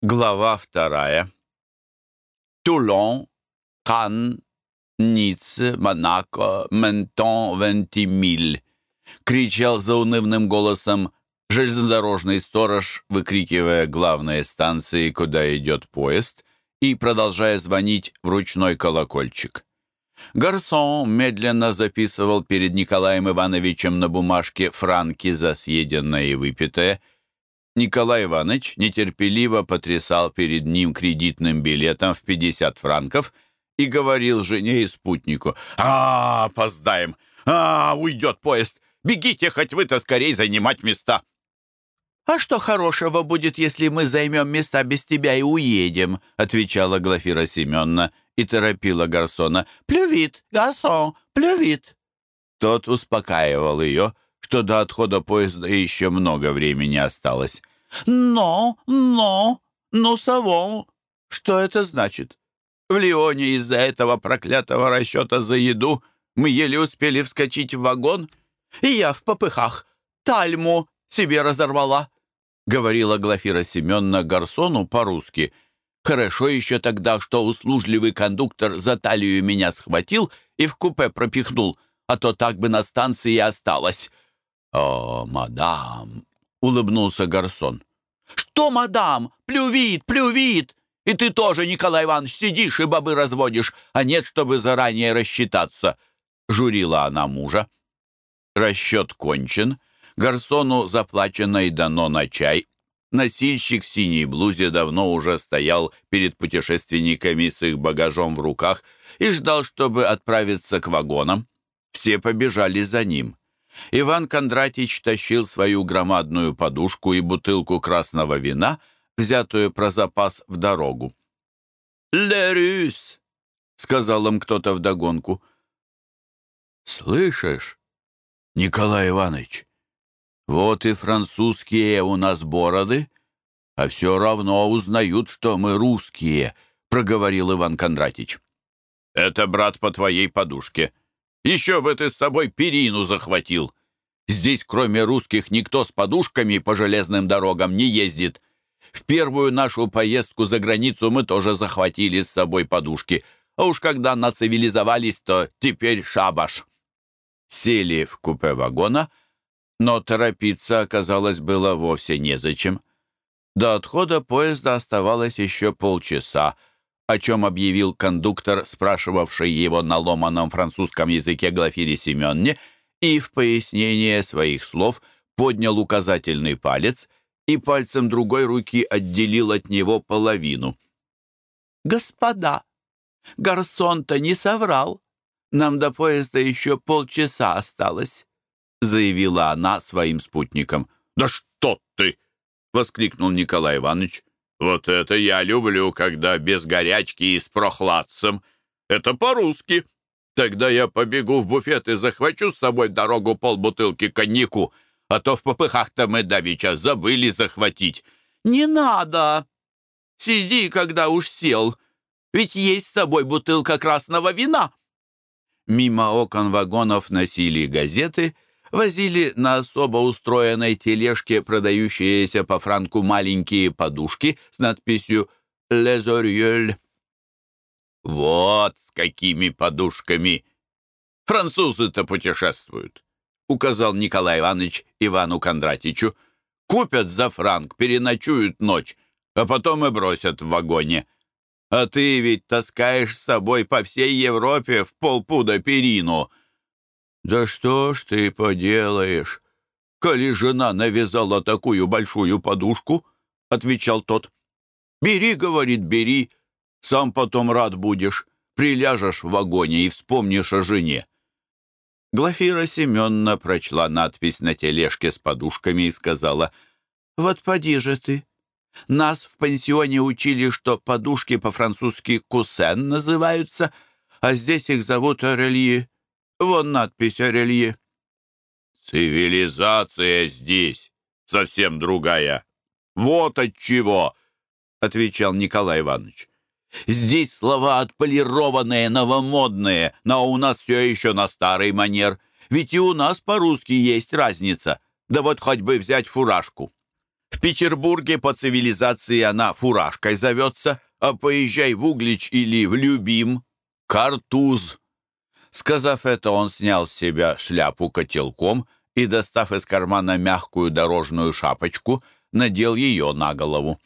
Глава вторая. Тулон, Кан, Ницце, Монако, Ментон, Вентимиль. Кричал заунывным голосом железнодорожный сторож, выкрикивая главные станции, куда идет поезд, и продолжая звонить в ручной колокольчик. Гарсон медленно записывал перед Николаем Ивановичем на бумажке франки за съеденное и выпитое – Николай Иванович нетерпеливо потрясал перед ним кредитным билетом в 50 франков и говорил жене и спутнику. «А, опоздаем! А, уйдет поезд! Бегите хоть вы-то скорей занимать места!» «А что хорошего будет, если мы займем места без тебя и уедем?» отвечала Глафира Семеновна и торопила Гарсона. «Плювит, Гарсон, плювит!» Тот успокаивал ее, что до отхода поезда еще много времени осталось. «Но, но, ну, Савон, что это значит? В Лионе из-за этого проклятого расчета за еду мы еле успели вскочить в вагон, и я в попыхах тальму себе разорвала», — говорила Глафира Семеновна Гарсону по-русски. «Хорошо еще тогда, что услужливый кондуктор за талию меня схватил и в купе пропихнул, а то так бы на станции и осталось». «О, мадам, — улыбнулся Гарсон. «Что, мадам? Плювит, плювит! И ты тоже, Николай Иванович, сидишь и бобы разводишь, а нет, чтобы заранее рассчитаться!» — журила она мужа. Расчет кончен. Гарсону заплачено и дано на чай. Носильщик в синей блузе давно уже стоял перед путешественниками с их багажом в руках и ждал, чтобы отправиться к вагонам. Все побежали за ним. Иван Кондратич тащил свою громадную подушку и бутылку красного вина, взятую про запас в дорогу. «Лерюс!» — сказал им кто-то вдогонку. «Слышишь, Николай Иванович, вот и французские у нас бороды, а все равно узнают, что мы русские», — проговорил Иван Кондратич. «Это брат по твоей подушке», еще бы ты с собой перину захватил. Здесь, кроме русских, никто с подушками по железным дорогам не ездит. В первую нашу поездку за границу мы тоже захватили с собой подушки. А уж когда нацивилизовались, то теперь шабаш. Сели в купе вагона, но торопиться оказалось было вовсе незачем. До отхода поезда оставалось еще полчаса, о чем объявил кондуктор, спрашивавший его на ломаном французском языке Глафире Семенне, и в пояснение своих слов поднял указательный палец и пальцем другой руки отделил от него половину. «Господа, гарсон-то не соврал. Нам до поезда еще полчаса осталось», — заявила она своим спутникам. «Да что ты!» — воскликнул Николай Иванович. Вот это я люблю, когда без горячки и с прохладцем. Это по-русски. Тогда я побегу в буфет и захвачу с собой дорогу полбутылки коньяку, а то в попыхах-то мы давеча забыли захватить. Не надо. Сиди, когда уж сел. Ведь есть с тобой бутылка красного вина. Мимо окон вагонов носили газеты — возили на особо устроенной тележке продающиеся по франку маленькие подушки с надписью «Лезорьель». «Вот с какими подушками французы-то путешествуют», указал Николай Иванович Ивану Кондратичу. «Купят за франк, переночуют ночь, а потом и бросят в вагоне. А ты ведь таскаешь с собой по всей Европе в полпуда перину». «Да что ж ты поделаешь, коли жена навязала такую большую подушку?» — отвечал тот. «Бери, — говорит, — бери, сам потом рад будешь, приляжешь в вагоне и вспомнишь о жене». Глафира Семеновна прочла надпись на тележке с подушками и сказала, «Вот поди же ты. Нас в пансионе учили, что подушки по-французски «кусен» называются, а здесь их зовут «орельи». Вон надпись о релье. «Цивилизация здесь совсем другая. Вот от чего!» — отвечал Николай Иванович. «Здесь слова отполированные, новомодные, но у нас все еще на старый манер. Ведь и у нас по-русски есть разница. Да вот хоть бы взять фуражку. В Петербурге по цивилизации она фуражкой зовется, а поезжай в Углич или в Любим — картуз. Сказав это, он снял с себя шляпу котелком и, достав из кармана мягкую дорожную шапочку, надел ее на голову.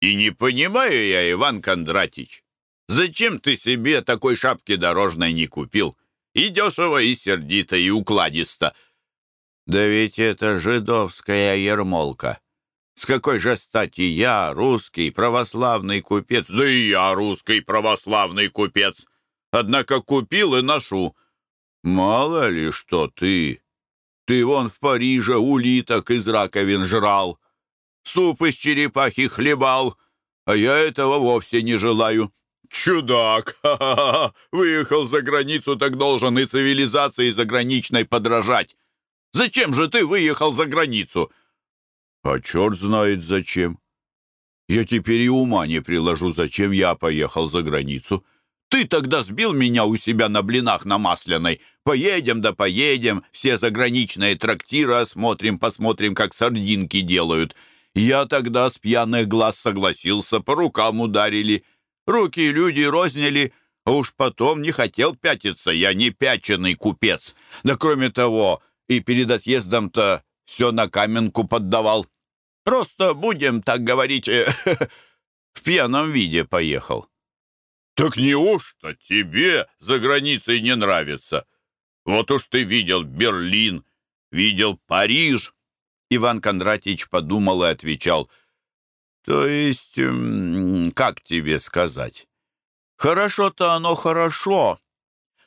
«И не понимаю я, Иван Кондратич, зачем ты себе такой шапки дорожной не купил? И дешево, и сердито, и укладисто». «Да ведь это жидовская ермолка. С какой же стати я, русский православный купец, да и я русский православный купец, однако купил и ношу». «Мало ли что ты. Ты вон в Париже улиток из раковин жрал, суп из черепахи хлебал, а я этого вовсе не желаю». «Чудак! Ха -ха -ха. Выехал за границу, так должен и цивилизации заграничной подражать. Зачем же ты выехал за границу?» «А черт знает зачем. Я теперь и ума не приложу, зачем я поехал за границу. Ты тогда сбил меня у себя на блинах на Масляной. Поедем да поедем, все заграничные трактиры осмотрим, посмотрим, как сардинки делают. Я тогда с пьяных глаз согласился, по рукам ударили. Руки люди розняли, а уж потом не хотел пятиться, я не пяченый купец. Да кроме того, и перед отъездом-то все на каменку поддавал. Просто будем, так говорить, в пьяном виде поехал». «Так неужто тебе за границей не нравится? Вот уж ты видел Берлин, видел Париж». Иван Кондратьевич подумал и отвечал. «То есть, как тебе сказать? Хорошо-то оно хорошо,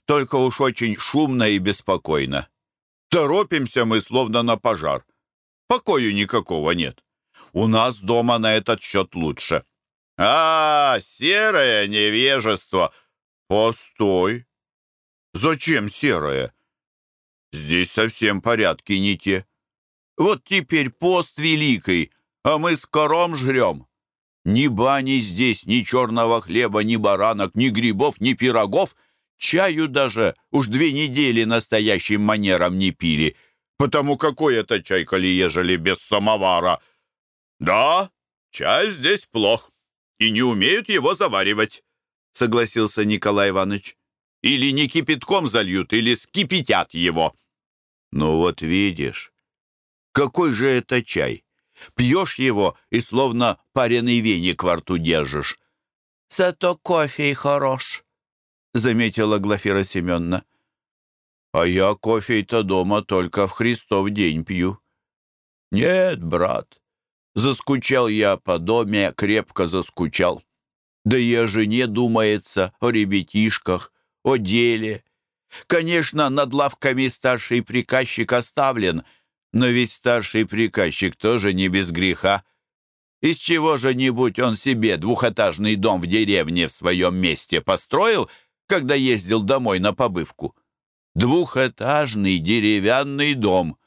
только уж очень шумно и беспокойно. Торопимся мы, словно на пожар. Покою никакого нет. У нас дома на этот счет лучше. А, серое невежество. Постой. Зачем серое? Здесь совсем порядки не те. Вот теперь пост великий, а мы с кором жрем. Ни бани здесь, ни черного хлеба, ни баранок, ни грибов, ни пирогов. Чаю даже уж две недели настоящим манером не пили. Потому какой это чай, коли ежели без самовара — «Да, чай здесь плох, и не умеют его заваривать», — согласился Николай Иванович. «Или не кипятком зальют, или скипятят его». «Ну вот видишь, какой же это чай? Пьешь его и словно пареный веник во рту держишь». «Зато кофе и хорош», — заметила Глафира Семеновна. «А я кофе-то дома только в Христов день пью». «Нет, брат, Заскучал я по доме, крепко заскучал. Да и о жене думается, о ребятишках, о деле. Конечно, над лавками старший приказчик оставлен, но ведь старший приказчик тоже не без греха. Из чего же нибудь он себе двухэтажный дом в деревне в своем месте построил, когда ездил домой на побывку? Двухэтажный деревянный дом —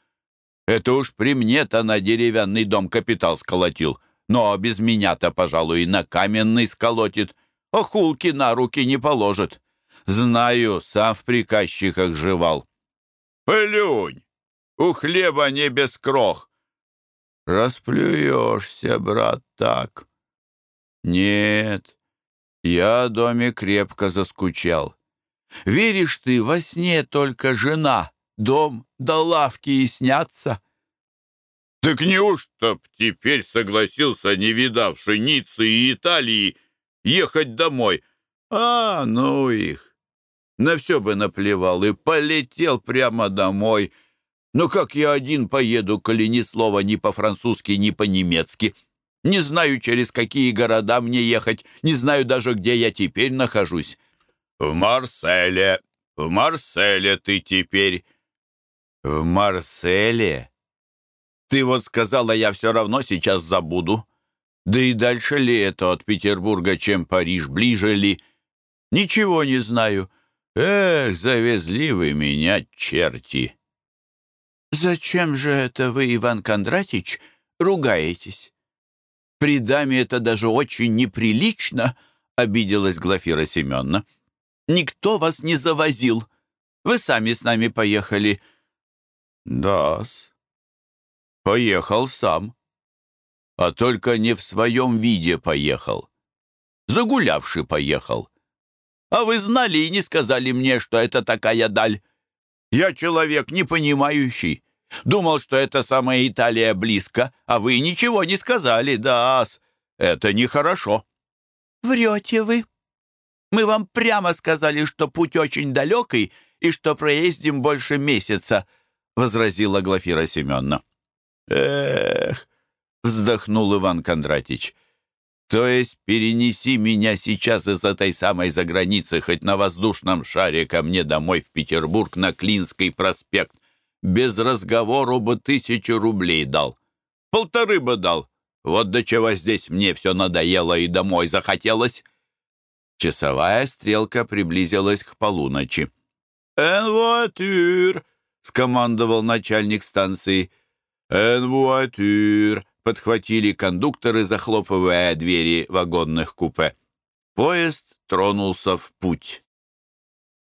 это уж при мне-то на деревянный дом капитал сколотил. Но без меня-то, пожалуй, и на каменный сколотит. Охулки на руки не положит. Знаю, сам в приказчиках жевал. Плюнь! У хлеба не без крох. Расплюешься, брат, так. Нет, я о доме крепко заскучал. Веришь ты, во сне только жена дом да лавки и снятся. Так неужто б теперь согласился, не видавший Ниццы и Италии, ехать домой? А, ну их! На все бы наплевал и полетел прямо домой. Но как я один поеду, коли ни слова ни по-французски, ни по-немецки? Не знаю, через какие города мне ехать, не знаю даже, где я теперь нахожусь. В Марселе, в Марселе ты теперь, «В Марселе? Ты вот сказала, я все равно сейчас забуду. Да и дальше ли это от Петербурга, чем Париж, ближе ли? Ничего не знаю. Эх, завезли вы меня, черти!» «Зачем же это вы, Иван Кондратич, ругаетесь? При даме это даже очень неприлично», — обиделась Глафира Семеновна. «Никто вас не завозил. Вы сами с нами поехали. «Да-с. Поехал сам. а только не в своем виде поехал. Загулявший поехал. А вы знали и не сказали мне, что это такая даль. Я человек не понимающий. Думал, что это самая Италия близко, а вы ничего не сказали, да -с. Это нехорошо». «Врете вы. Мы вам прямо сказали, что путь очень далекий и что проездим больше месяца», — возразила Глафира Семеновна. «Эх!» — вздохнул Иван Кондратич. «То есть перенеси меня сейчас из этой самой заграницы хоть на воздушном шаре ко мне домой в Петербург на Клинский проспект. Без разговору бы тысячу рублей дал. Полторы бы дал. Вот до чего здесь мне все надоело и домой захотелось». Часовая стрелка приблизилась к полуночи. «Энвуатюр!» — скомандовал начальник станции. «Энвуатюр!» — подхватили кондукторы, захлопывая двери вагонных купе. Поезд тронулся в путь.